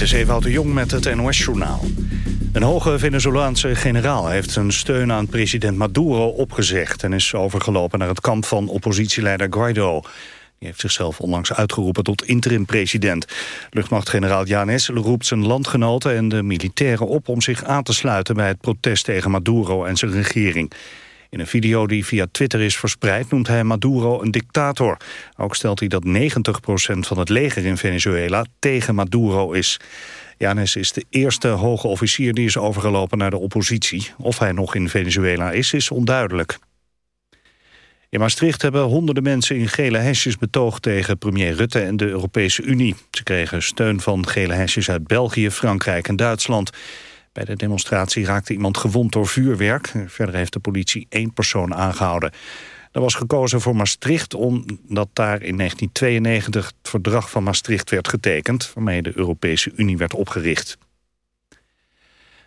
Dit is Ewout de Jong met het NOS-journaal. Een hoge Venezolaanse generaal heeft zijn steun aan president Maduro opgezegd... en is overgelopen naar het kamp van oppositieleider Guaido. Die heeft zichzelf onlangs uitgeroepen tot interim-president. Luchtmachtgeneraal Janes roept zijn landgenoten en de militairen op... om zich aan te sluiten bij het protest tegen Maduro en zijn regering. In een video die via Twitter is verspreid noemt hij Maduro een dictator. Ook stelt hij dat 90% van het leger in Venezuela tegen Maduro is. Janes is de eerste hoge officier die is overgelopen naar de oppositie. Of hij nog in Venezuela is, is onduidelijk. In Maastricht hebben honderden mensen in gele hesjes betoogd tegen premier Rutte en de Europese Unie. Ze kregen steun van gele hesjes uit België, Frankrijk en Duitsland. Bij de demonstratie raakte iemand gewond door vuurwerk. Verder heeft de politie één persoon aangehouden. Er was gekozen voor Maastricht omdat daar in 1992 het verdrag van Maastricht werd getekend... waarmee de Europese Unie werd opgericht.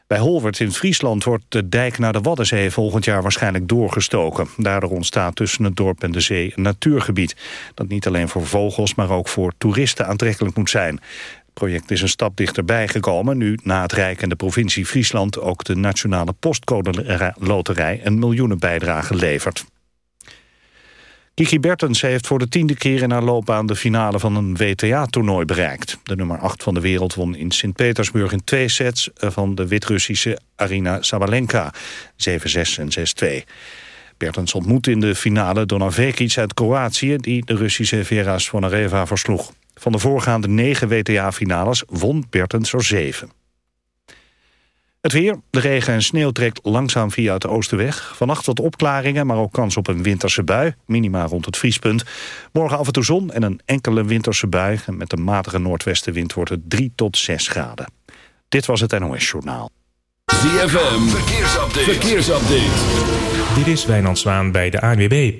Bij Holwert in Friesland wordt de dijk naar de Waddenzee volgend jaar waarschijnlijk doorgestoken. Daardoor ontstaat tussen het dorp en de zee een natuurgebied. Dat niet alleen voor vogels, maar ook voor toeristen aantrekkelijk moet zijn. Project is een stap dichterbij gekomen... nu na het Rijk en de provincie Friesland... ook de Nationale Postcode Loterij een miljoenenbijdrage levert. Kiki Bertens heeft voor de tiende keer in haar loopbaan... de finale van een WTA-toernooi bereikt. De nummer 8 van de wereld won in Sint-Petersburg in twee sets... van de Wit-Russische Arina Sabalenka, 7-6 en 6-2. Bertens ontmoet in de finale Donar Vekic uit Kroatië... die de Russische Vera Svonareva versloeg. Van de voorgaande negen WTA-finales won Bertens er zeven. Het weer, de regen en sneeuw trekt langzaam via het oosten weg. Vannacht wat opklaringen, maar ook kans op een winterse bui. Minima rond het vriespunt. Morgen af en toe zon en een enkele winterse bui. En met een matige noordwestenwind wordt het 3 tot 6 graden. Dit was het NOS Journaal. ZFM, verkeersupdate. verkeersupdate. Dit is Wijnand Zwaan bij de ANWB.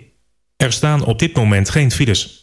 Er staan op dit moment geen files.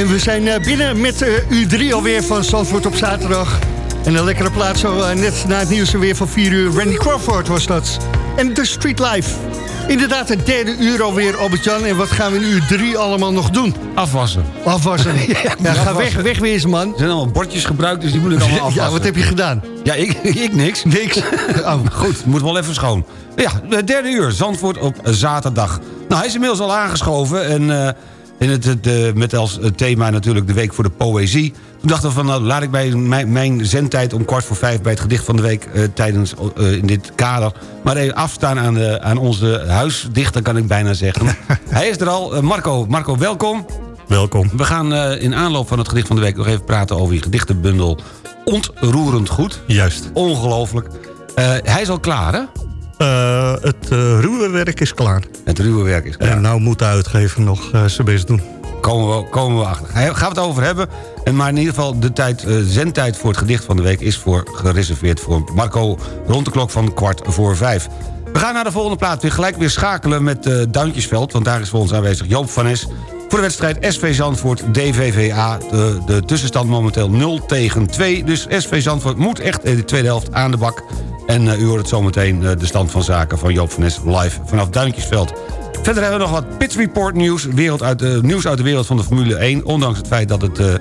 En we zijn eh, binnen met eh, U3 alweer van Zandvoort op zaterdag. En een lekkere plaats zo eh, net na het nieuws weer van 4 uur. Randy Crawford was dat. En The Street Life. Inderdaad, het derde uur alweer, Albert-Jan. En wat gaan we in uur 3 allemaal nog doen? Afwassen. Afwassen. ja, ga weg, wegwezen, man. Er zijn allemaal bordjes gebruikt, dus die moet ik allemaal afwassen. Ja, wat heb je gedaan? Ja, ik, ik niks. Niks. Oh. Goed, moet wel even schoon. Ja, het derde uur, Zandvoort op zaterdag. Nou, hij is inmiddels al aangeschoven en... in het, het, eh, met als thema natuurlijk de Week voor de Poëzie. Toen dachten we van, nou, laat ik bij mijn, mijn zendtijd om kwart voor vijf... bij het gedicht van de week eh, tijdens eh, in dit kader... maar even afstaan aan, de, aan onze huisdichter, kan ik bijna zeggen. Hij is er al. Marco, Marco, welkom. Welkom. We gaan in aanloop van het gedicht van de week... nog even praten over je gedichtenbundel Ontroerend Goed. Juist. Ongelooflijk. Hij is al klaar, hè? Eh, het eh, ruwe werk is klaar. Het ruwe werk is klaar. En nou moet de uitgever nog eh, zijn best doen. Komen we, komen we achter. Gaan we het over hebben. En maar in ieder geval, de tijd, zendtijd voor het gedicht van de week... is voor, gereserveerd voor Marco rond de klok van kwart voor vijf. We gaan naar de volgende plaat. Weer gelijk weer schakelen met eh, Duintjesveld. Want daar is voor ons aanwezig Joop van Es. Voor de wedstrijd SV Zandvoort DVVA. De, de tussenstand momenteel 0 tegen 2. Dus SV Zandvoort moet echt in de tweede helft aan de bak. En eh, u hoort het zometeen eh, de stand van zaken van Joop van Es live vanaf Duintjesveld. Verder hebben we nog wat Pit Report nieuws. Wereld uit, de nieuws uit de wereld van de Formule 1. Ondanks het feit dat het, eh,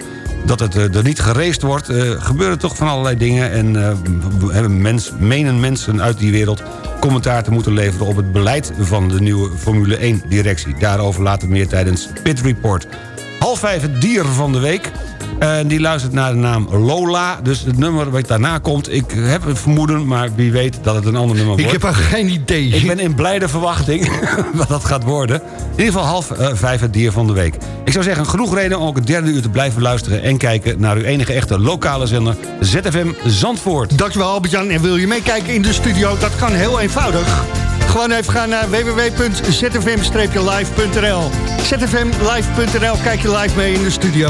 dat het eh, er niet geraced wordt... eh, gebeuren toch van allerlei dingen. En eh, hebben mens, menen mensen uit die wereld commentaar te moeten leveren... op het beleid van de nieuwe Formule 1-directie. Daarover later meer tijdens Pit Report. Half vijf het dier van de week. En die luistert naar de naam Lola. Dus het nummer wat daarna komt, ik heb het vermoeden... maar wie weet dat het een ander nummer wordt. Ik heb er geen idee. Ik ben in blijde verwachting wat dat gaat worden. In ieder geval half eh, vijf het dier van de week. Ik zou zeggen, genoeg reden om ook het derde uur te blijven luisteren... en kijken naar uw enige echte lokale zender ZFM Zandvoort. Dankjewel Albert-Jan. En wil je meekijken in de studio? Dat kan heel eenvoudig. Gewoon even gaan naar www.zfm-live.nl zfmlive.nl, kijk je live mee in de studio.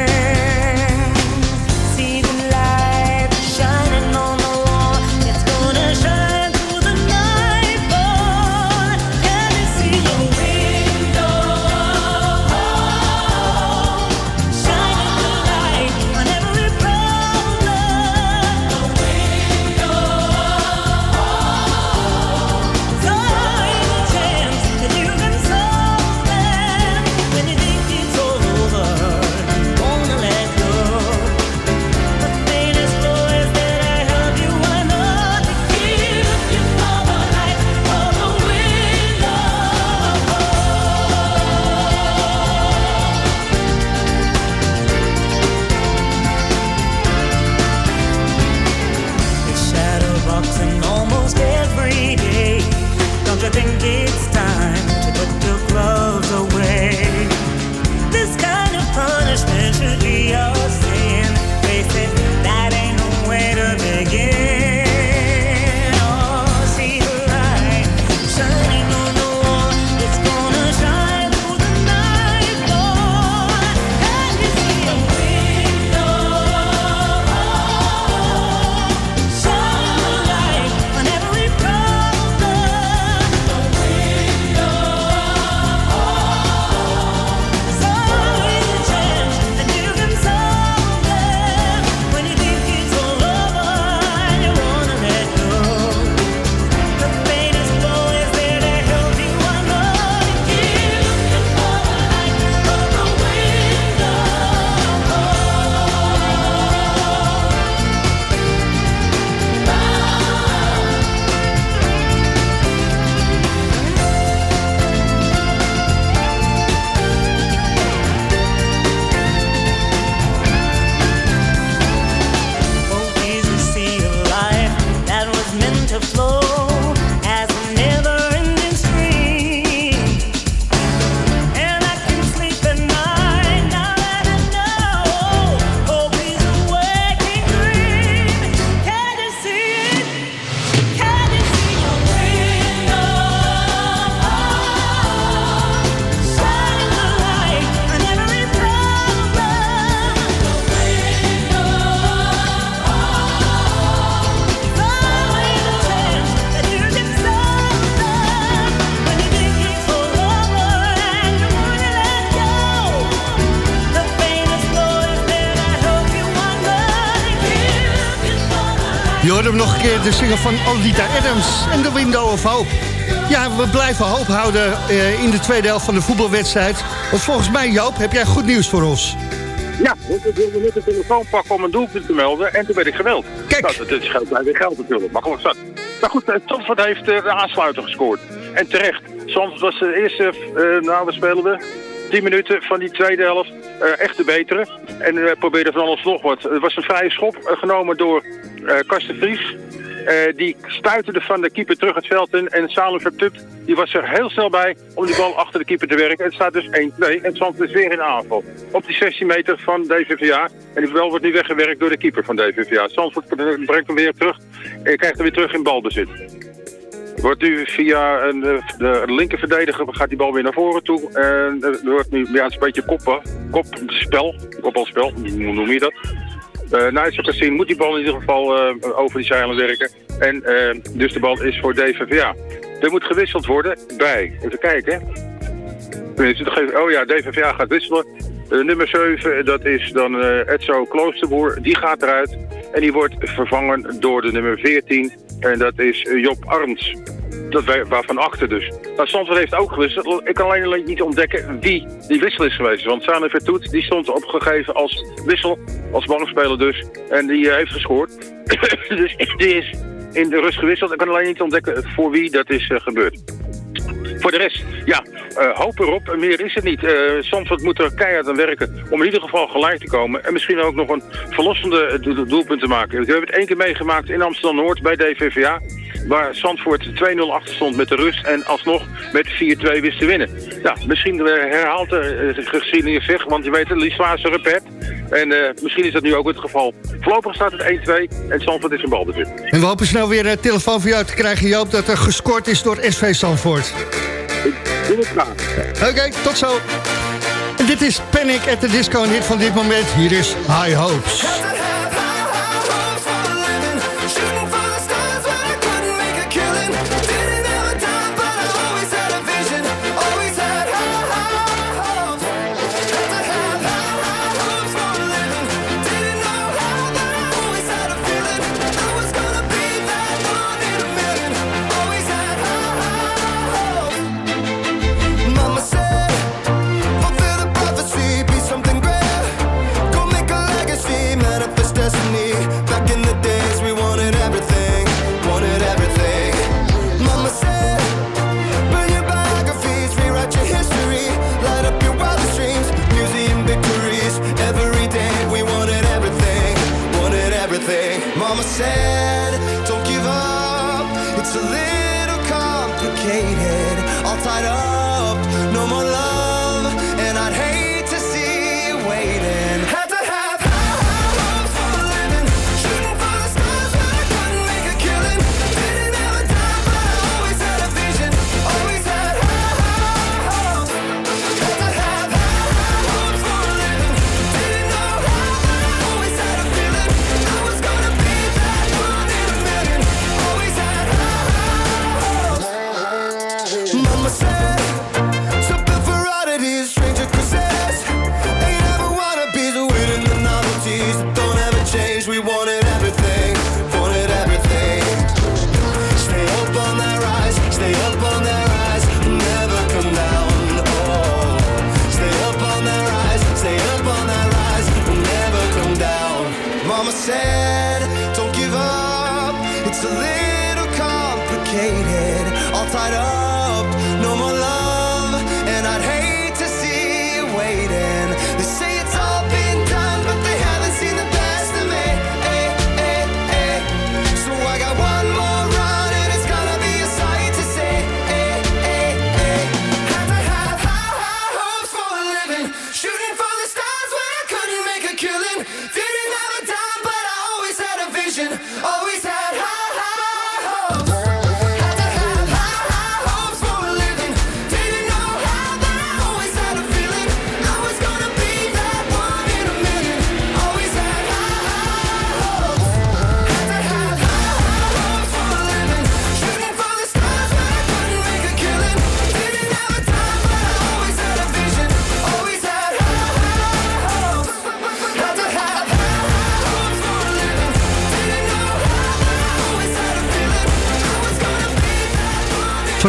Hoort hem nog een keer, de zinger van Olita Adams en The Window of Hope. Ja, we blijven hoop houden eh, in de tweede helft van de voetbalwedstrijd. Want volgens mij, Joop, heb jij goed nieuws voor ons. Ja, ik wilde net de telefoon pakken om een doelpunt te melden en toen werd ik geweld. Kijk! Nou, dat is geld bij weer geld natuurlijk, makkelijk zat. Maar goed, eh, Zandvoort heeft eh, de aansluiter gescoord. En terecht. Zandvoort was de eerste, eh nou we speelden 10 minuten van die tweede helft eh, echt te beteren. En we probeerden van alles nog wat. Er was een vrije schop eh, genomen door eh Karsten Vries. Eh, die stuiterde van de keeper terug het veld in. En Salem Vertupt, die was er heel snel bij om die bal achter de keeper te werken. Het staat dus 1-2 en Zandvoort is weer in aanval. Op die 16 meter van DVVA. En die bal wordt nu weggewerkt door de keeper van DVVA. Zandvoort brengt hem weer terug en krijgt hem weer terug in balbezit. Wordt nu via een, eh, de linker verdediger gaat die bal weer naar voren toe. En eh, er wordt nu ja, een beetje koppen, kopspel, kopbalspel, hoe noem je dat? Uh, Nigel Cassine moet die bal in ieder geval over die zeilen werken. En dus de bal is voor DVVA. Er moet gewisseld worden bij, even kijken. Oh ja, DVVA gaat wisselen. Eh, nummer 7, dat is dan eh Edso Kloosterboer. Die gaat eruit. En die wordt vervangen door de nummer 14. En dat is eh, Job Arns. Dat waarvan achter dus. Nou, Zandvoort heeft ook gewisseld. Ik kan alleen, niet ontdekken wie die wissel is geweest. Want Sane Vertoet, die stond opgegeven als wissel. Als banksspeler dus. En die heeft gescoord. dus die is in de rust gewisseld. Ik kan alleen niet ontdekken voor wie dat is gebeurd. Voor de rest, ja, eh, hoop erop. Meer is het niet. Eh Zandvoort moet er keihard aan werken om in ieder geval gelijk te komen. En misschien ook nog een verlossende do- do- doelpunt te maken. We hebben het één keer meegemaakt in Amsterdam-Noord bij DVVA. waar Zandvoort 2-0 achter stond met de rust en alsnog met 4-2 wist te winnen. Ja, misschien eh, herhaalt de uh, geschiedenis zich, want je weet het, repet. En eh, misschien is dat nu ook het geval. Voorlopig staat het 1-2 en Zandvoort is een balbezit. En we hopen snel weer een telefoon voor jou te krijgen, Joop... dat er gescoord is door SV Zandvoort. Doe het graag. Oké, tot zo. En dit is Panic at the Disco en hit van dit moment. Hier is High Hopes.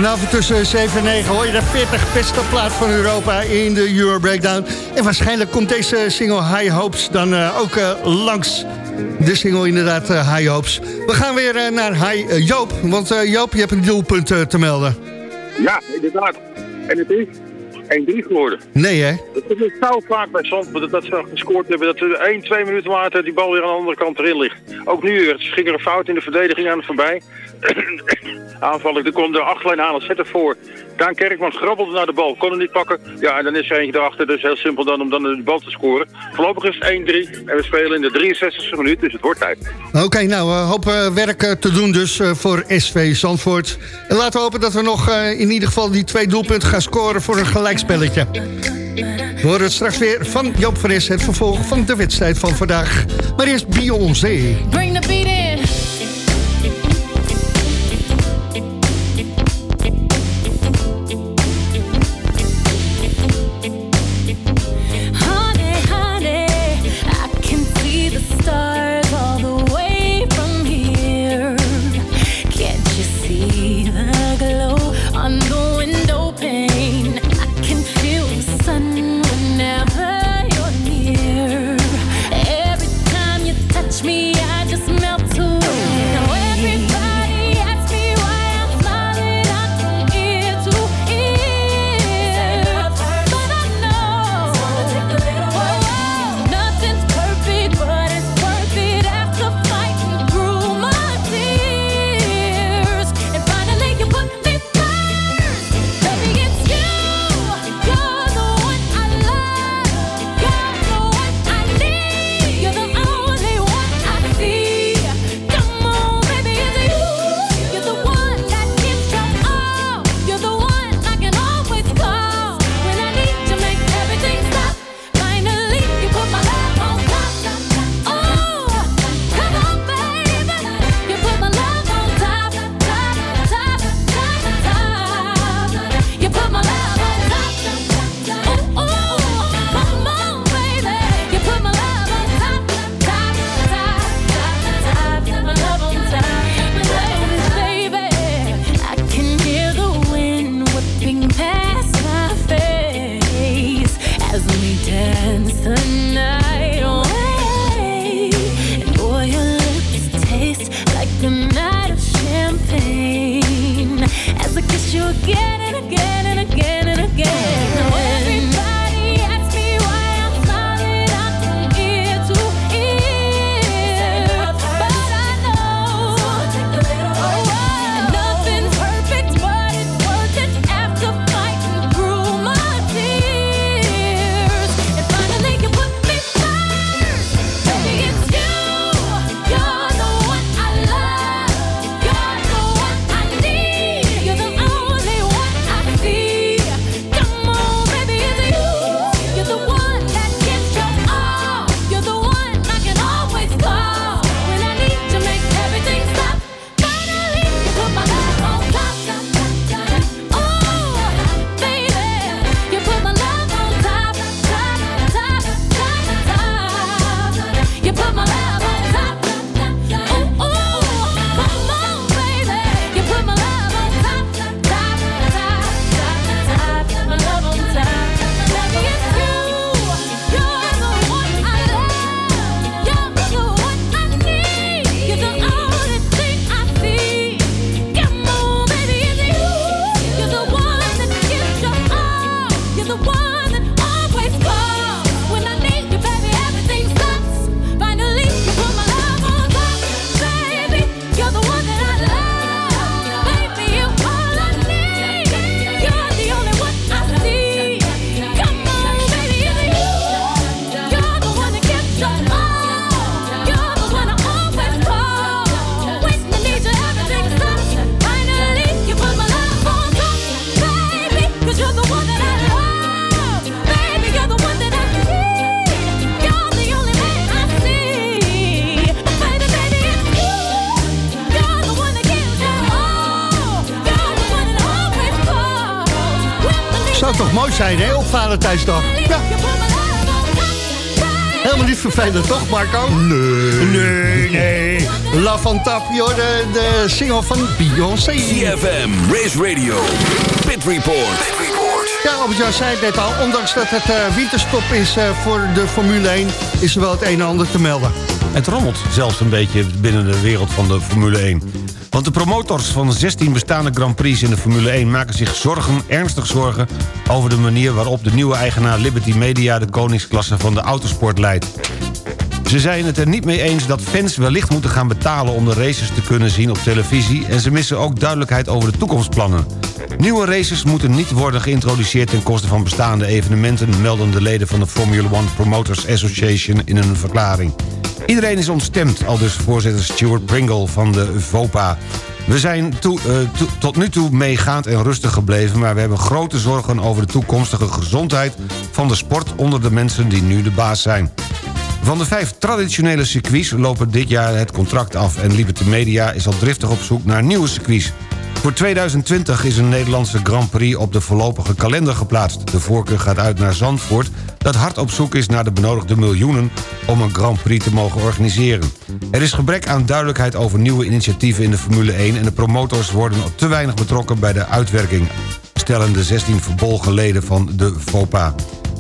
Vanavond tussen 7 en 9 hoor je de 40 beste plaat van Europa in de Euro Breakdown. En waarschijnlijk komt deze single High Hopes dan eh, ook eh, langs. De single inderdaad eh, High Hopes. We gaan weer naar High Joop. Want Joop, je hebt een doelpunt te melden. Ja, inderdaad. En het is 1-3 geworden. Nee hè? Het is zo vaak bij Zandvoort dat ze gescoord hebben dat er 1, 2 minuten later die bal weer aan de andere kant erin ligt. Ook nu weer. Het ging er een fout in de verdediging aan het voorbij. Aanvallen, er komt de achterlijn aan, zet ervoor. Daan Kerkman grabbelde naar de bal, kon hem niet pakken. Ja, en dan is er eentje erachter, dus heel simpel dan om dan de bal te scoren. Voorlopig is het 1-3 en we spelen in de 63e minuut, dus het wordt tijd. Oké, nou, een hoop eh, werk eh, te doen dus eh, voor SV Zandvoort. En laten we hopen dat we nog eh, in ieder geval die twee doelpunten gaan scoren voor een gelijkspelletje. We horen het straks weer van Joop van Es, het vervolg van de wedstrijd van vandaag. Maar eerst Beyoncé. Bring the beat Valentijnsdag? Ja. Helemaal niet vervelend, toch, Marco? Nee. Nee, nee. La van Tap, joh, de, de single van Beyoncé. CFM, Race Radio, Pit Report. Ja, Albert-Jan zei het net al. Ondanks dat het eh, winterstop is eh, voor de Formule 1... is er wel het een en ander te melden. Het rommelt zelfs een beetje binnen de wereld van de Formule 1. Want de promotors van 16 bestaande Grand Prix in de Formule 1... maken zich zorgen, ernstig zorgen... over de manier waarop de nieuwe eigenaar Liberty Media... de koningsklasse van de autosport leidt. Ze zijn het er niet mee eens dat fans wellicht moeten gaan betalen... om de races te kunnen zien op televisie... en ze missen ook duidelijkheid over de toekomstplannen. Nieuwe races moeten niet worden geïntroduceerd... ten koste van bestaande evenementen... melden de leden van de Formula One Promoters Association in een verklaring. Iedereen is ontstemd, al dus voorzitter Stuart Pringle van de VOPA. We zijn eh, to- tot nu toe meegaand en rustig gebleven... maar we hebben grote zorgen over de toekomstige gezondheid... van de sport onder de mensen die nu de baas zijn. Van de vijf traditionele circuits lopen dit jaar het contract af... en Liberty Media is al driftig op zoek naar nieuwe circuits. Voor 2020 is een Nederlandse Grand Prix op de voorlopige kalender geplaatst. De voorkeur gaat uit naar Zandvoort... dat hard op zoek is naar de benodigde miljoenen... om een Grand Prix te mogen organiseren. Er is gebrek aan duidelijkheid over nieuwe initiatieven in de Formule 1... en de promotors worden te weinig betrokken bij de uitwerking... stellen de 16 verbolgen leden van de FOPA.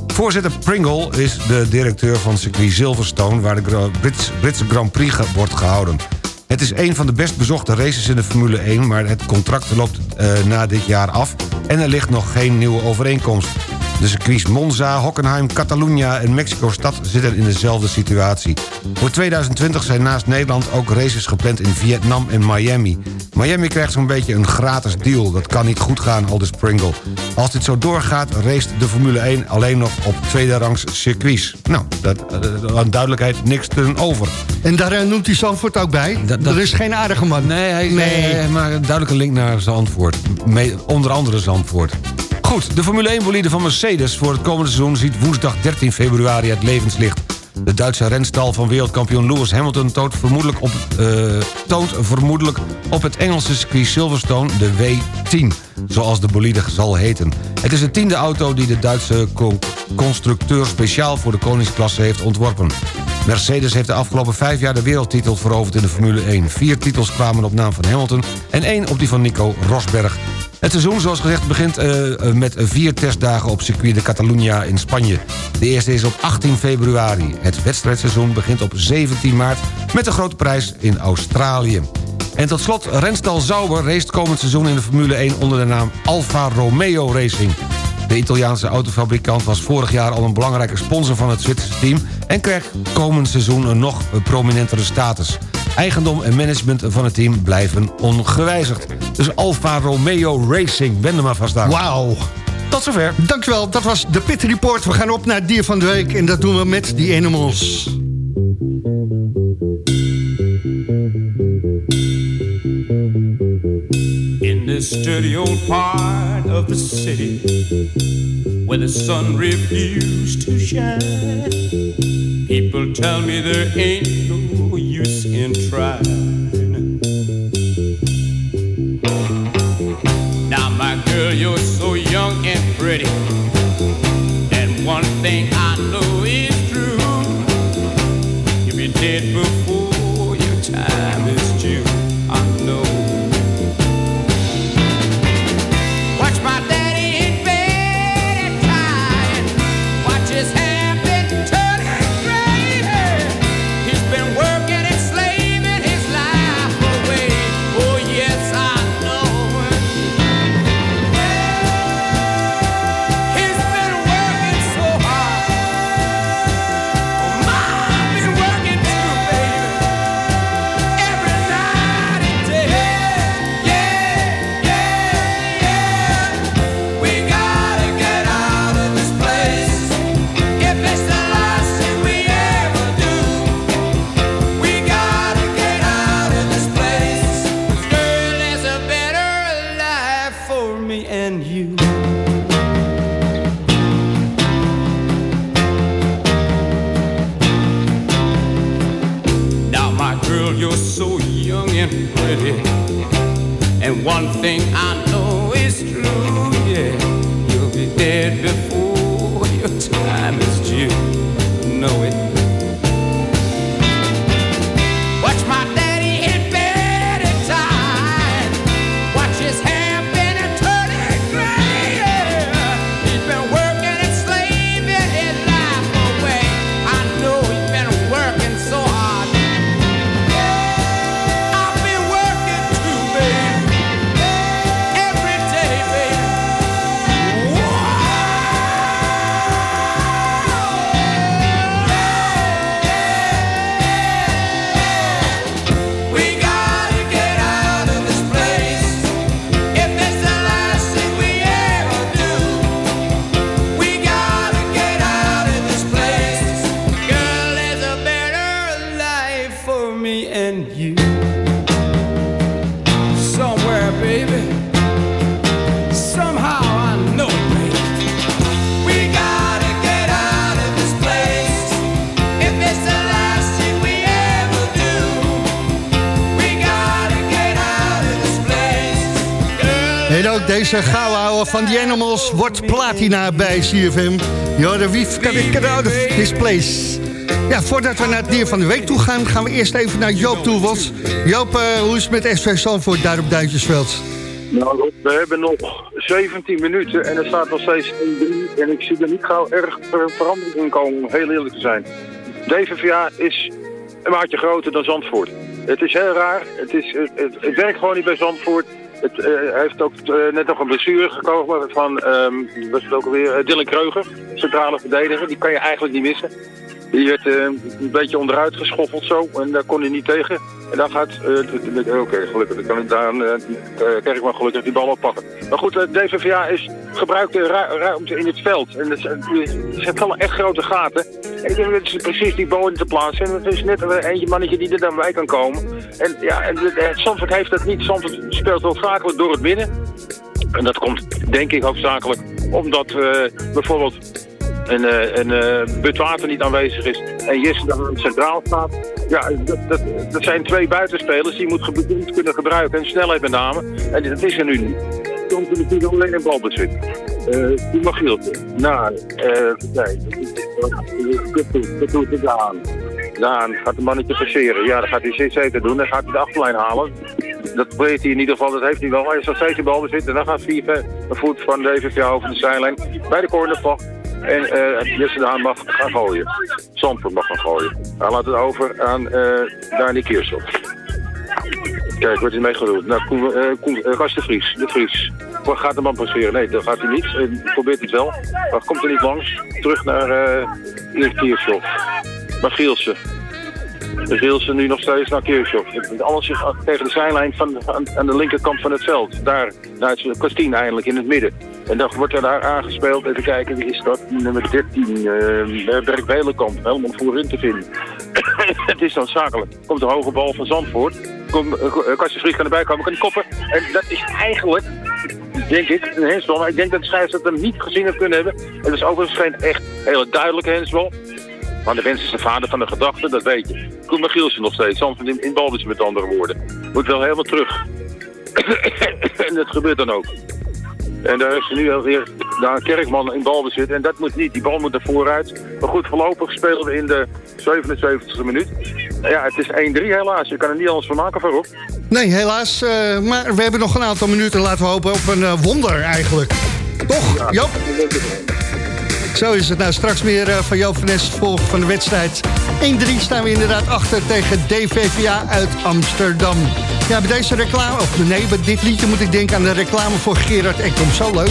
Voorzitter Pringle is de directeur van circuit Silverstone... waar de Brits- Britse Grand Prix wordt gehouden. Het is een van de best bezochte races in de Formule 1... maar het contract loopt eh, na dit jaar af... en er ligt nog geen nieuwe overeenkomst. De circuits Monza, Hockenheim, Catalunya en Mexico-stad zitten in dezelfde situatie. Voor 2020 zijn naast Nederland ook races gepland in Vietnam en Miami. Miami krijgt zo'n beetje een gratis deal. Dat kan niet goed gaan, aldus Pringle. Als dit zo doorgaat, race de Formule 1 alleen nog op tweede rangs circuits. Nou, dat, eh, aan duidelijkheid niks ten over. En daar eh, noemt hij Zandvoort ook bij. Er is geen aardige man. Nee, hij, nee. maar een duidelijke link naar Zandvoort. Onder andere Zandvoort. Goed, de Formule 1-bolide van Mercedes voor het komende seizoen... ziet woensdag 13 februari het levenslicht. De Duitse renstal van wereldkampioen Lewis Hamilton... toont vermoedelijk op, eh, toont vermoedelijk op het Engelse circuit Silverstone de W10... zoals de bolide zal heten. Het is de tiende auto die de Duitse co- constructeur... speciaal voor de koningsklasse heeft ontworpen. Mercedes heeft de afgelopen vijf jaar de wereldtitel veroverd in de Formule 1. Vier titels kwamen op naam van Hamilton en één op die van Nico Rosberg. Het seizoen, zoals gezegd, begint eh, eh, met vier testdagen op circuit de Catalunya in Spanje. De eerste is op 18 februari. Het wedstrijdseizoen begint op 17 maart met de grote prijs in Australië. En tot slot, Renstal Sauber race komend seizoen in de Formule 1 onder de naam Alfa Romeo Racing. De Italiaanse autofabrikant was vorig jaar al een belangrijke sponsor van het Zwitserse team... en krijgt komend seizoen een nog prominentere status. Eigendom en management van het team blijven ongewijzigd. Dus Alfa Romeo Racing, wend er maar vast aan. Wauw. Tot zover. Dankjewel, dat was de Pit Report. We gaan op naar het dier van de week en dat doen we met die animals. In this dirty old part of the city where the sun refused to shine, people tell me there ain't no use in pretty. And one thing I know is true, yeah. You'll be dead before your time is due. Know it. Deze gouden ouwe van The Animals wordt platina bij CFM. Jorden, wie ik out of this place? Ja, voordat we naar het dier van de week toe gaan... gaan we eerst even naar Joop toe. Joop, eh, hoe is het met SV Zandvoort daar op Duintjesveld? Nou, we hebben nog 17 minuten en er staat nog steeds 1-3. En ik zie er niet gauw erg ver- verandering in komen, om heel eerlijk te zijn. DVVA is een maatje groter dan Zandvoort. Het is heel raar. Het, is, het werkt gewoon niet bij Zandvoort. Het eh, heeft ook eh, net nog een blessure gekomen van, ehm was het ook alweer, eh, Dylan Kreuger, centrale verdediger. Die kan je eigenlijk niet missen. Die werd een beetje onderuit geschoffeld zo en daar kon hij niet tegen. En dan gaat, oké, gelukkig, dan kan ik daar, krijg ik maar gelukkig die bal oppakken. Maar goed, DVVA is gebruikt ruimte in het veld. En er zijn wel echt grote gaten. Ik denk dat ze precies die in te plaatsen. En het is net een eentje mannetje die er dan bij kan komen. En ja, en Zandvoort heeft dat niet. Zandvoort speelt vaak door het midden. En dat komt denk ik hoofdzakelijk omdat eh, bijvoorbeeld een, eh, een eh, Butwater niet aanwezig is en Jesse dan centraal staat. Ja, dat, dat, dat zijn twee buitenspelers die je moet kunnen gebruiken. En snelheid met name. En dat is er nu niet. Soms is natuurlijk alleen een balbezit. Uh, die mag Gieltje. Nou, eh nee. Dat doet het Daan. Daan gaat de mannetje passeren. Ja, dan gaat hij CC doen. Dan gaat hij de achterlijn halen. Dat probeert hij in ieder geval, dat heeft hij wel. Hij is steeds in balbezit en dan gaat Vier een voet van de DVV over de zijlijn bij de cornervlag. En eh Jesse Daan mag gaan gooien. Zandvoort mag gaan gooien. Hij laat het over aan eh Dani Kiersel. Kijk, wat is mee gedaan? Nou, Koen, eh Koen, eh, Gast de Vries. De Vries. Gaat de man passeren? Nee, dat gaat hij niet. Hij probeert het wel. Maar komt er niet langs. Terug naar eh Erik Kiersel. Maar Gielsen. De Gielsen nu nog steeds naar Kirchhoff. Alles zich tegen de zijlijn van, aan, de linkerkant van het veld. Daar, naar het Kastien eigenlijk, in het midden. En dan wordt er daar aangespeeld. Even kijken, wie is dat? Nummer 13, eh Berk Belenkamp. Helemaal voorin te vinden. het is dan zakelijk. Komt de hoge bal van Zandvoort. Komt, uh, Kastje Vries kan erbij komen, kan koppen. En dat is eigenlijk, denk ik, een hensbal. Maar ik denk dat de scheidsrechter hem niet gezien heeft kunnen hebben. Het is overigens geen echt hele duidelijke hensbal. Maar de mens is de vader van de gedachte, dat weet je. Koen Michielsen nog steeds, Zandvoort in, in balbezit met andere woorden. Moet wel helemaal terug. en dat gebeurt dan ook. En daar is nu alweer daar Kerkman in balbezit. En dat moet niet, die bal moet er vooruit. Maar goed, voorlopig spelen we in de 77e minuut. Ja, het is 1-3 helaas. Je kan er niet anders van maken voorop. Nee, helaas. eh, maar we hebben nog een aantal minuten. Laten we hopen op een eh, wonder eigenlijk. Toch, Joop? Zo is het. Nou, straks meer eh, van Joop van Nes volgen van de wedstrijd. 1-3 staan we inderdaad achter tegen DVVA uit Amsterdam. Ja, bij deze reclame... Of nee, bij dit liedje moet ik denken aan de reclame voor Gerard Ekdom. Zo leuk.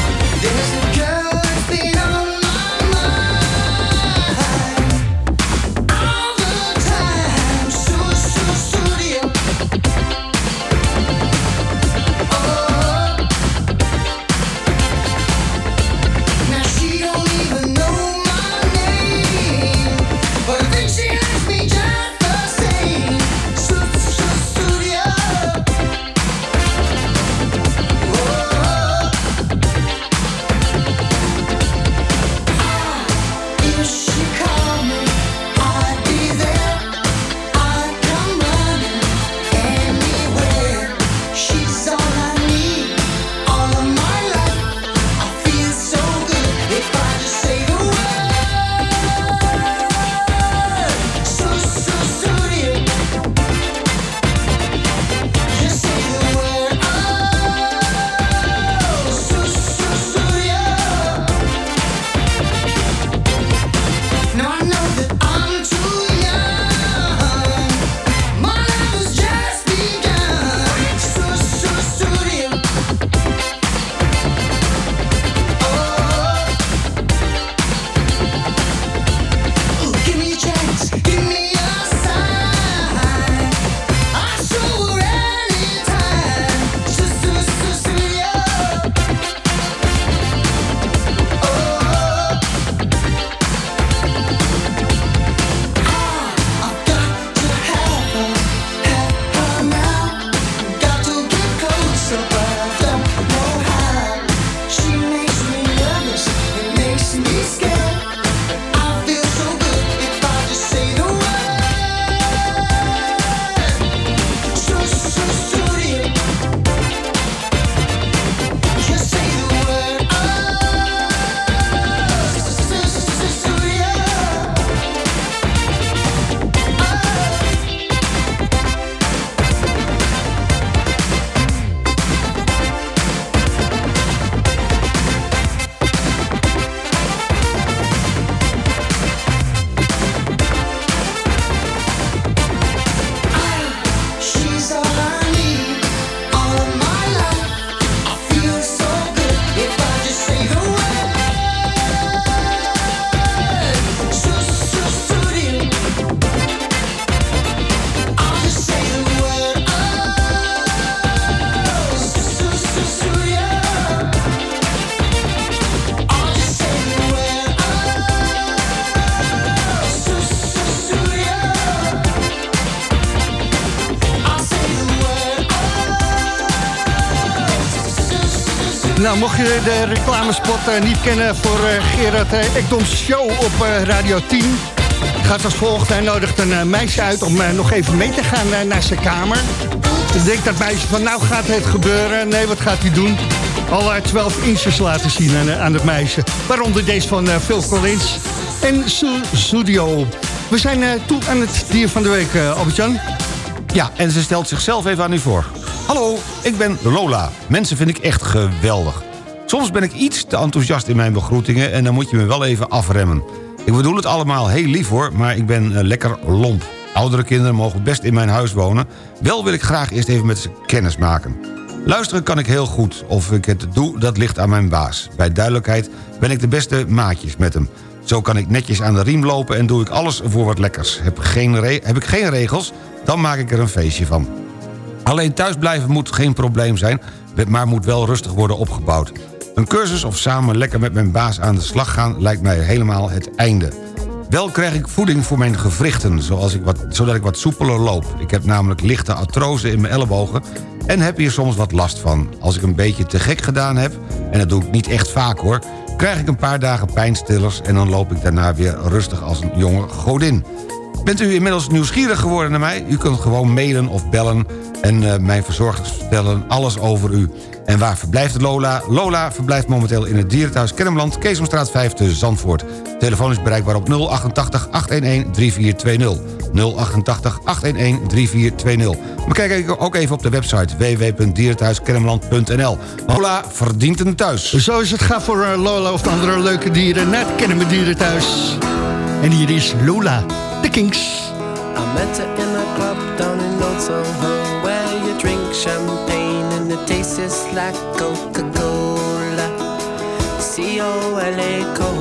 De reclamespot eh, niet kennen voor eh, Gerard Ekdoms show op eh, Radio 10... Het gaat als volgt. Hij nodigt een eh, meisje uit om eh, nog even mee te gaan eh, naar zijn kamer. Dan denkt dat meisje van, nou gaat het gebeuren. Nee, wat gaat hij doen? Al eh, 12 inches laten zien aan, eh, het meisje. Waaronder deze van eh, Phil Collins en Studio. We zijn eh, toe aan het dier van de week, eh, Albert-Jan. Ja, en ze stelt zichzelf even aan u voor. Hallo, ik ben Lola. Mensen vind ik echt geweldig. Soms ben ik iets te enthousiast in mijn begroetingen... en dan moet je me wel even afremmen. Ik bedoel het allemaal heel lief hoor, maar ik ben eh, lekker lomp. Oudere kinderen mogen best in mijn huis wonen. Wel wil ik graag eerst even met ze kennis maken. Luisteren kan ik heel goed. Of ik het doe, dat ligt aan mijn baas. Bij duidelijkheid ben ik de beste maatjes met hem. Zo kan ik netjes aan de riem lopen en doe ik alles voor wat lekkers. Heb, geen heb ik geen regels, dan maak ik er een feestje van. Alleen thuisblijven moet geen probleem zijn... maar moet wel rustig worden opgebouwd. Een cursus of samen lekker met mijn baas aan de slag gaan... lijkt mij helemaal het einde. Wel krijg ik voeding voor mijn gewrichten, zoals ik wat, zodat ik wat soepeler loop. Ik heb namelijk lichte artrose in mijn ellebogen... en heb hier soms wat last van. Als ik een beetje te gek gedaan heb, en dat doe ik niet echt vaak hoor... krijg ik een paar dagen pijnstillers... en dan loop ik daarna weer rustig als een jonge godin. Bent u inmiddels nieuwsgierig geworden naar mij? U kunt gewoon mailen of bellen en eh, mijn verzorgers vertellen alles over u. En waar verblijft Lola? Lola verblijft momenteel in het dierenthuis Kennemerland... Keesomstraat 5 te Zandvoort. Telefoon is bereikbaar op 088 811 3420. 088 811 3420. Maar kijk ook even op de website www.dierenthuiskennemerland.nl. Lola verdient een thuis. Zo is het. Ga voor eh, Lola of de andere leuke dieren naar het Kennemer Dierenthuis. En hier is Lola, de Kings. I met her in a club down in Old Soho Where you drink champagne tastes like Coca-Cola. C-O-L-A Cola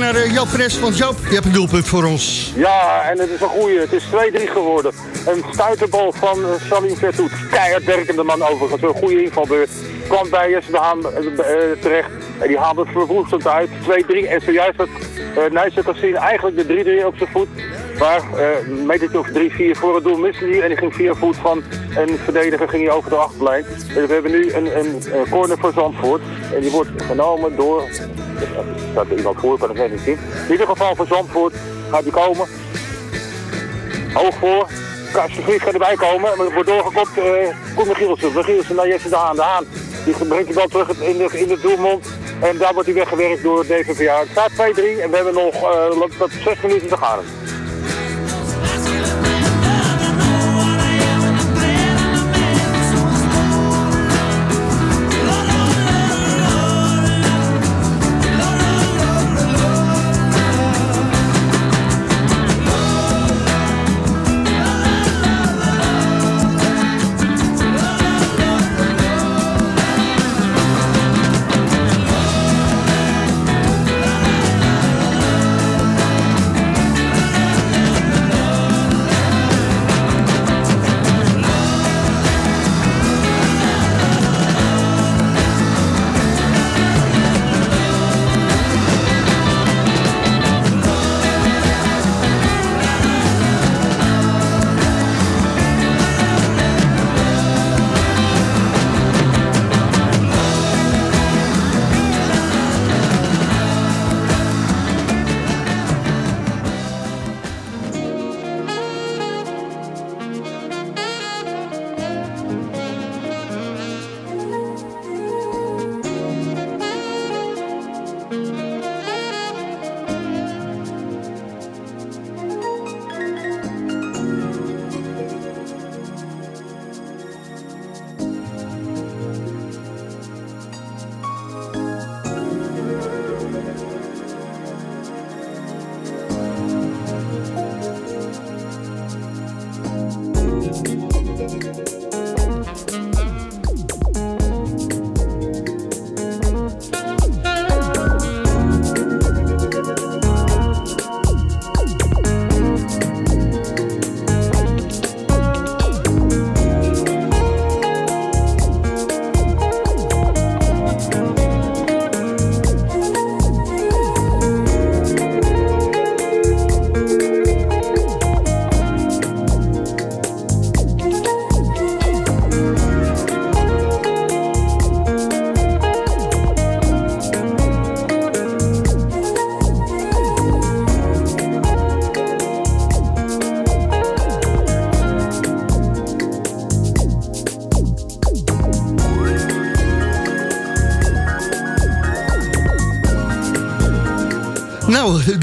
naar uh, Joop Fres, want Joop, je hebt een doelpunt voor ons. Ja, en het is een goeie. Het is 2-3 geworden. Een stuiterbal van uh, Salim Vertoet. Keihard werkende man overigens. Een goede invalbeurt. Kwam bij Jesse de Haan eh, eh, terecht. En die haalde het verwoestend uit. 2-3. En zojuist had uh, gezien eigenlijk de 3-3 op zijn voet. Maar eh, een metertje of 3-4 voor het doel miste hij. En die ging vier voet van een verdediger ging hij over de achterlijn. Dus we hebben nu een, een, eh, corner voor Zandvoort. En die wordt genomen door... Staat er iemand voor, kan ik niet zien. In ieder geval voor Zandvoort gaat hij komen. Hoog voor. Kastje Vries gaat erbij komen. Maar er wordt doorgekopt. Uh, Koen Michielsen. Michielsen naar Jesse de Haan. De. Die brengt hij wel terug in de, in doelmond. En daar wordt hij weggewerkt door DVVA. Het staat 2-3 en we hebben nog uh, 6 minuten te gaan.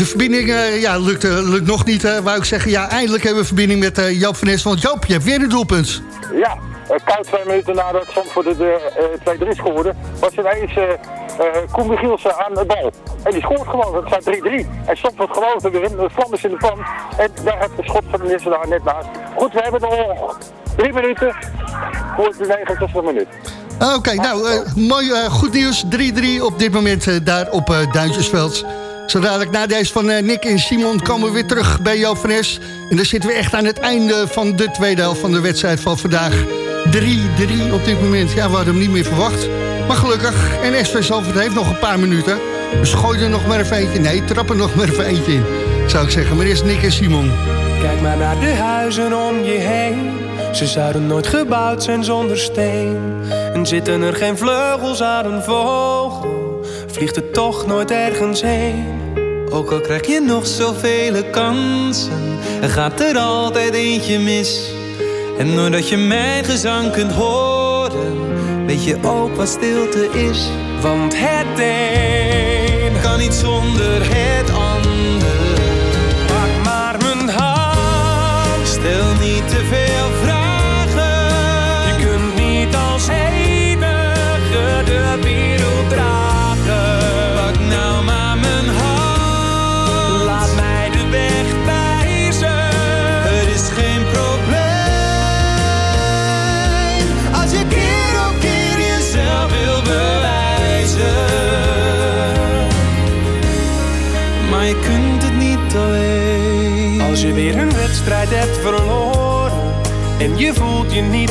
Verbinding eh, ja, lukt, eh, lukt nog niet, eh, wou ik zeggen. Ja, eindelijk hebben we verbinding met eh, Joop van Nes. Want Joop, je hebt weer een doelpunt. Ja, koud twee minuten nadat Zandvoort de eh, 2-3 scoorde, was ineens Koen Michielsen aan de bal. En die scoort gewoon, dat staat 3-3. En Zandvoort gelooft er weer in, de vlam is in de pan. En daar heeft de schot van de Nissen daar net naast. Goed, we hebben nog drie minuten voor de 69 minuut. Oké, nou, mooi, goed nieuws. 3-3 op dit moment daar op Duintjesveld. Zo dadelijk na deze van eh, Nick en Simon komen we weer terug bij Joop van. En dan zitten we echt aan het einde van de tweede helft van de wedstrijd van vandaag. 3-3 op dit moment. Ja, we hadden hem niet meer verwacht. Maar gelukkig. En SV Zalvoort heeft nog een paar minuten. Dus gooi er nog maar even eentje. Nee, trap er nog maar even eentje in. Zou ik zeggen. Maar eerst Nick en Simon. Kijk maar naar de huizen om je heen. Ze zouden nooit gebouwd zijn zonder steen. En zitten er geen vleugels aan een vogel, vliegt het toch nooit ergens heen. Ook al krijg je nog zoveel kansen, er gaat er altijd eentje mis. En doordat je mijn gezang kunt horen, weet je ook wat stilte is. Want het een kan niet zonder het ander.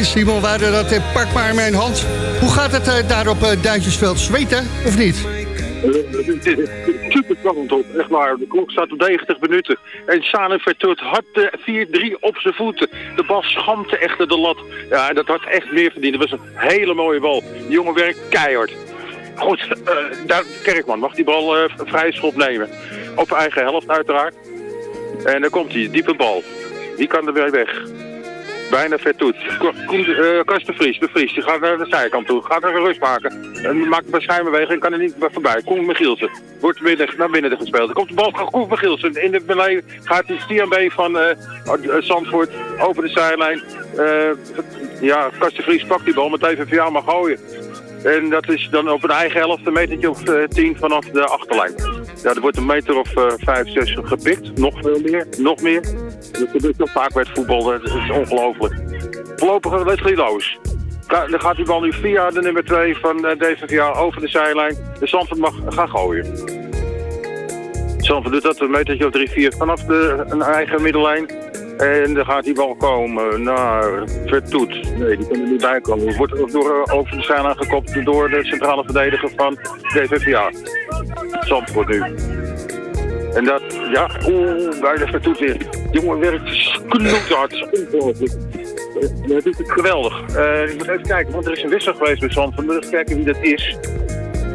en Simon waren dat. eh, Pak maar mijn hand. Hoe gaat het eh, daar op eh, Duintjesveld? Zweten of niet? Super spannend op, echt waar. De klok staat op 90 minuten. En Sane Vertoet had de 4-3 op zijn voeten. De bal schampte echt de lat. Ja, dat had echt meer verdiend. Dat was een hele mooie bal. Die jongen werkt keihard. Goed, eh, daar, Kerkman mag die bal vrij schop nemen. Op eigen helft uiteraard. En dan komt hij, diepe bal. Die kan er weer weg. Bijna Vertoet. Koen, eh, Kast de Vries, de Vries, die gaat naar de zijkant toe. Gaat er rust maken. En maakt een schijnbeweging en kan er niet voorbij. Koen Michielsen wordt binnen, naar binnen gespeeld. Komt de bal van Koen Michielsen. In de beneden gaat die Stian B van eh, Zandvoort over de zijlijn. Eh, ja, Kast de Vries pakt die bal met even via mag gooien. En dat is dan op een eigen helft een metertje of 10 vanaf de achterlijn. Ja, er wordt een meter of eh 5, 6 gepikt. Nog veel meer, nog meer. Dat gebeurt heel vaak bij het voetbal. Dat is ongelooflijk. Voorlopig Leslie Loos. Dan gaat die bal nu via de nummer 2 van eh, DVVA over de zijlijn. De Zandvoort mag gaan gooien. Zandvoort doet dat een metertje of 3, 4 vanaf de een eigen middellijn. En dan gaat die bal komen naar Vertoet. Nee, die kan er niet bij komen. Wordt door, eh, over de zijlijn gekopt door de centrale verdediger van DVVA. Zandvoort nu. En dat, ja, oeh, bij de Vertoet. Jongen werkt knoethard. Ongelooflijk. Dat is het geweldig. Eh, ik moet even kijken, want er is een wissel geweest bij Zandvoort. Moet even kijken wie dat is.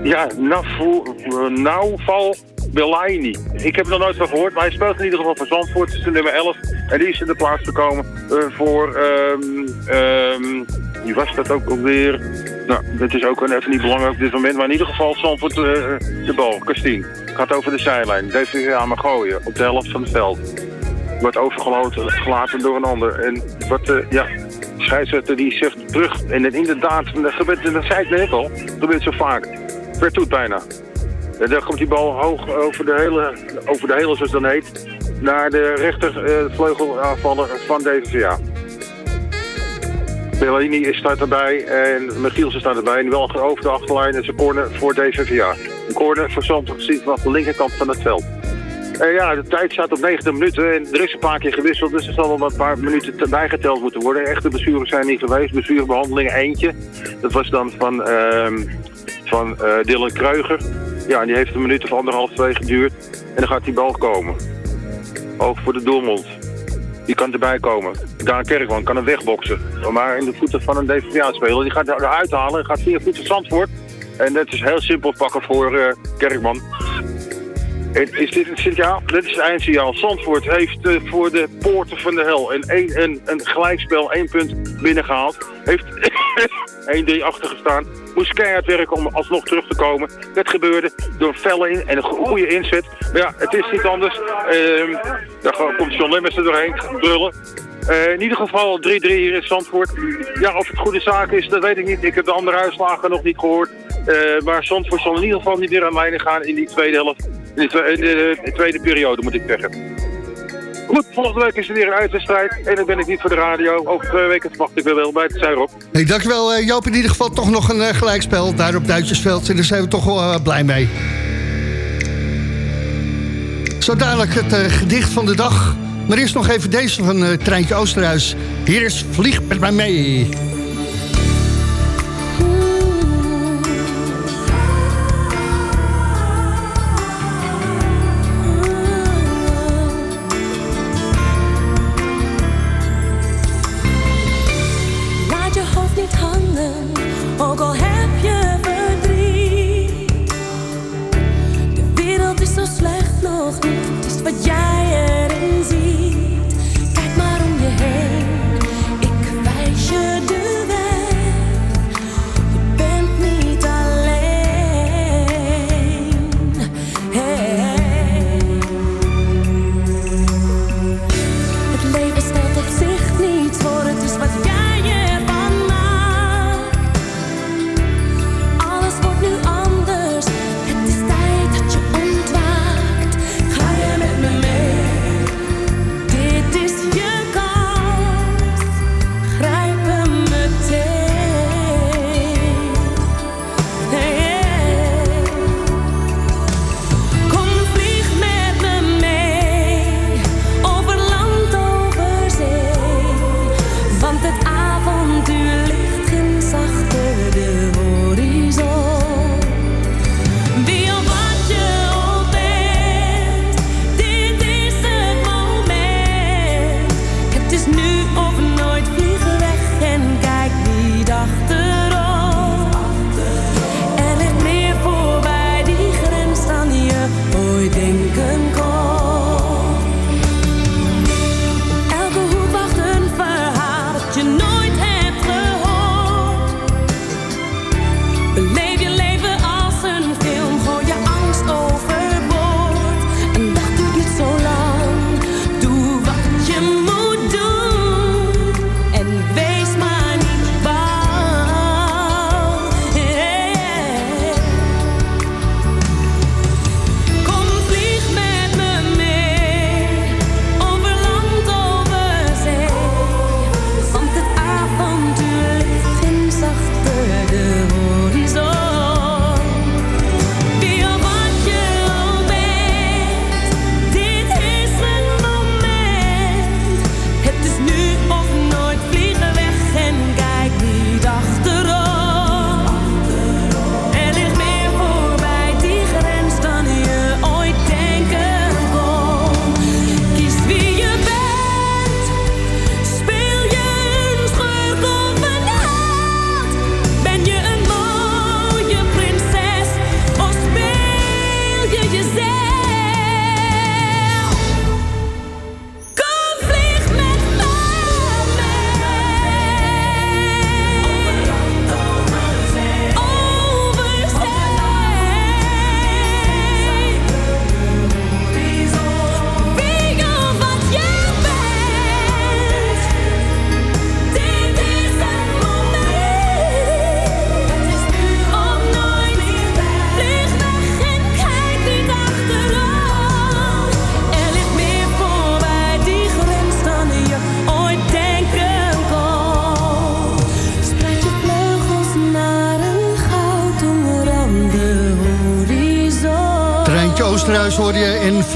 Ja, Nafu, uh, Nauval Belaini. Ik heb nog nooit van gehoord, maar hij speelt in ieder geval voor Zandvoort. Het is de nummer 11. En die is in de plaats gekomen eh, voor... ehm wie was dat ook alweer? Nou, dat is ook even niet belangrijk op dit moment. Maar in ieder geval Zandvoort eh, de bal. Christine. Gaat over de zijlijn. Deze aan gooien. Op de helft van het veld wordt overgelaten gelaten door een ander. En wat, eh, ja, scheidsrechter die zegt terug. En inderdaad, dat gebeurt, dat zei ik net al, dat gebeurt zo vaak. Per toet bijna. En dan komt die bal hoog over de hele, over de hele zoals dan heet, naar de rechtervleugelaanvaller van DVVA. Bellini staat erbij en Michielsen staat erbij. En wel over de achterlijn is een corner voor DVVA. Een corner voor Zandvoort gezien vanaf de linkerkant van het veld. Eh, ja, de tijd staat op 90 minuten en er is een paar keer gewisseld, dus er zal wat een paar minuten te- bijgeteld moeten worden. Echte besturen zijn niet geweest, bestuurbehandeling eentje. Dat was dan van, ehm, van eh, Dylan Kreuger. Ja, die heeft een minuut of anderhalf, twee geduurd. En dan gaat die bal komen. Oog voor de doelmond. Die kan erbij komen. Daan Kerkman kan hem wegboksen. Maar in de voeten van een DVVA-speler. Die gaat eruit halen en gaat via voeten Zandvoort. En dat is heel simpel pakken voor eh, Kerkman. En is dit het signaal? Dit is het eindsignaal. Zandvoort heeft eh, voor de poorten van de hel een, een, een, een gelijkspel, één punt binnengehaald. Heeft 1-3 achter gestaan. Moest keihard werken om alsnog terug te komen. Dat gebeurde door een felle in en een go- goede inzet. Maar ja, het is niet anders. Ehm daar komt John Lemmers er doorheen brullen. Eh, in ieder geval 3-3 hier in Zandvoort. Ja, of het goede zaak is, dat weet ik niet. Ik heb de andere uitslagen nog niet gehoord. Eh, maar Zandvoort zal in ieder geval niet meer aan lijnen gaan in die tweede helft. In de, tweede periode, moet ik zeggen. Goed, volgende week is er weer een uitwedstrijd. En dan ben ik niet voor de radio. Over twee weken verwacht ik weer wel bij het Zuidrop. Hey, dankjewel eh, Joop. In ieder geval toch nog een eh, gelijkspel daar op Duitsersveld. En daar zijn we toch wel eh, blij mee. Zo dadelijk het gedicht van de dag. Maar eerst nog even deze van eh, Treintje Oosterhuis. Hier is Vlieg met mij mee.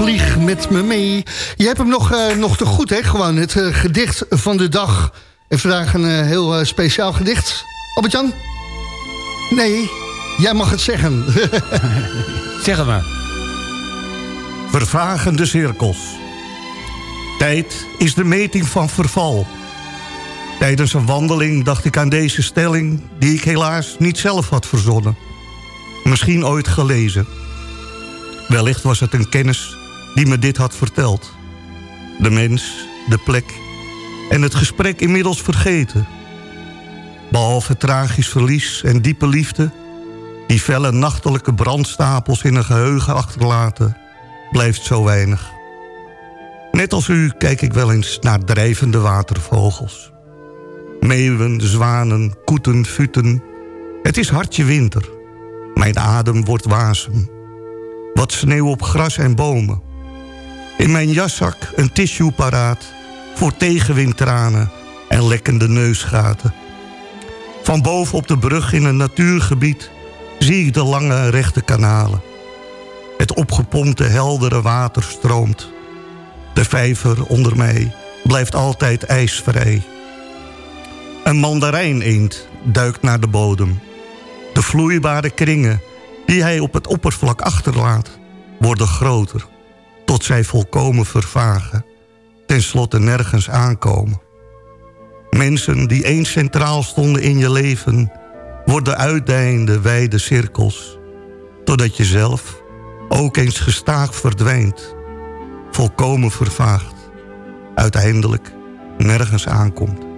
Vlieg met me mee. Je hebt hem nog, eh, nog te goed, hè? Gewoon het eh, gedicht van de dag. En vandaag een eh, heel speciaal gedicht. Albert-Jan? Nee, jij mag het zeggen. zeg het maar. Vervagende cirkels. Tijd is de meting van verval. Tijdens een wandeling dacht ik aan deze stelling... die ik helaas niet zelf had verzonnen. Misschien ooit gelezen. Wellicht was het een kennis die me dit had verteld. De mens, de plek en het gesprek inmiddels vergeten. Behalve tragisch verlies en diepe liefde... die felle nachtelijke brandstapels in een geheugen achterlaten... blijft zo weinig. Net als u kijk ik wel eens naar drijvende watervogels. Meeuwen, zwanen, koeten, futen. Het is hartje winter. Mijn adem wordt wasem. Wat sneeuw op gras en bomen. In mijn jaszak een tissue paraat... voor tegenwindtranen en lekkende neusgaten. Van boven op de brug in een natuurgebied... zie ik de lange rechte kanalen. Het opgepompte heldere water stroomt. De vijver onder mij blijft altijd ijsvrij. Een mandarijn-eend duikt naar de bodem. De vloeibare kringen die hij op het oppervlak achterlaat... worden groter, tot zij volkomen vervagen. Ten slotte nergens aankomen. Mensen die eens centraal stonden in je leven... worden uitdijende wijde cirkels. Totdat je zelf ook eens gestaag verdwijnt. Volkomen vervaagt. Uiteindelijk nergens aankomt.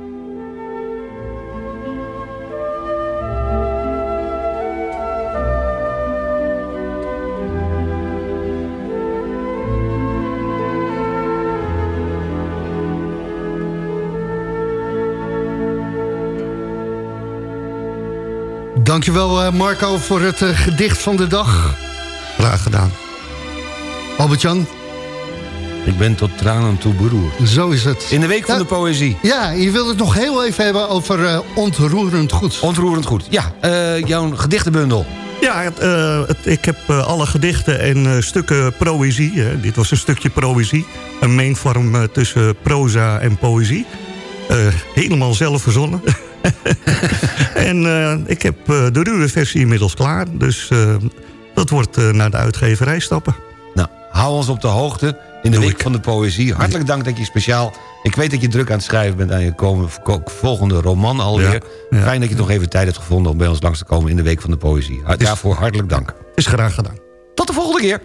Dankjewel eh, Marco voor het eh, gedicht van de dag. Graag gedaan. Albert-Jan? Ik ben tot tranen toe beroerd. Zo is het. In de week van de poëzie. Ja, je wilde het nog heel even hebben over eh, ontroerend goed. Ontroerend goed. Ja, eh, jouw gedichtenbundel. Ja, het, eh, het- ik heb eh, alle gedichten en eh, stukken poëzie. hè. dit was een stukje poëzie. Een meenvorm eh, tussen proza en poëzie. Eh, helemaal zelf verzonnen. en eh, ik heb eh, de ruwe versie inmiddels klaar. Dus eh, dat wordt eh, naar de uitgeverij stappen. Nou, hou ons op de hoogte in de week van de poëzie. Hartelijk dank dat je speciaal... Ik weet dat je druk aan het schrijven bent aan je komen, ko- volgende roman alweer. Fijn dat je nog even tijd hebt gevonden om bij ons langs te komen in de week van de poëzie. Daarvoor hartelijk dank. Is graag gedaan. Tot de volgende keer.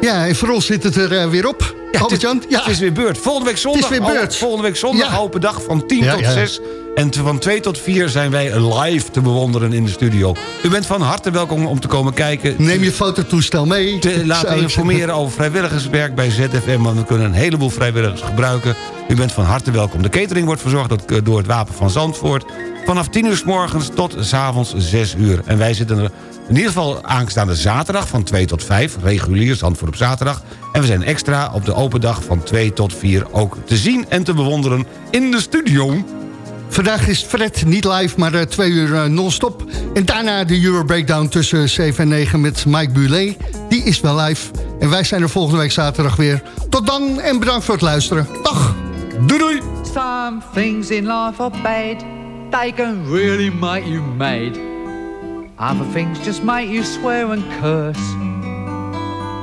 Ja, en voor ons zit het er weer op. Albert-Jan? Ja. Het is weer beurt. Volgende week zondag. Het is weer beurt. volgende week zondag Ja. open dag van 10 Ja, tot ja. 6. En van 2 tot 4 zijn wij live te bewonderen in de studio. U bent van harte welkom om te komen kijken. Neem je fototoestel mee. Te laten informeren over vrijwilligerswerk bij ZFM... want we kunnen een heleboel vrijwilligers gebruiken. U bent van harte welkom. De catering wordt verzorgd door- door het Wapen van Zandvoort... vanaf 10 uur s morgens tot s avonds 6 uur. En wij zitten er in ieder geval aanstaande zaterdag van 2 tot 5... regulier Zandvoort op zaterdag. En we zijn extra op de open dag van 2 tot 4 ook te zien en te bewonderen in de studio... Vandaag is Fred niet live, maar eh, twee uur eh, non-stop. En daarna de Euro Breakdown tussen 7 en 9 met Mike Bulet. Die is wel live. En wij zijn er volgende week zaterdag weer. Tot dan en bedankt voor het luisteren. Dag! Doei doei! Some things in life are bad. They can really make you mad. Other things just make you swear and curse.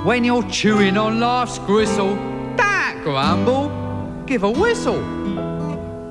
When you're chewing on life's gristle, don't grumble, give a whistle.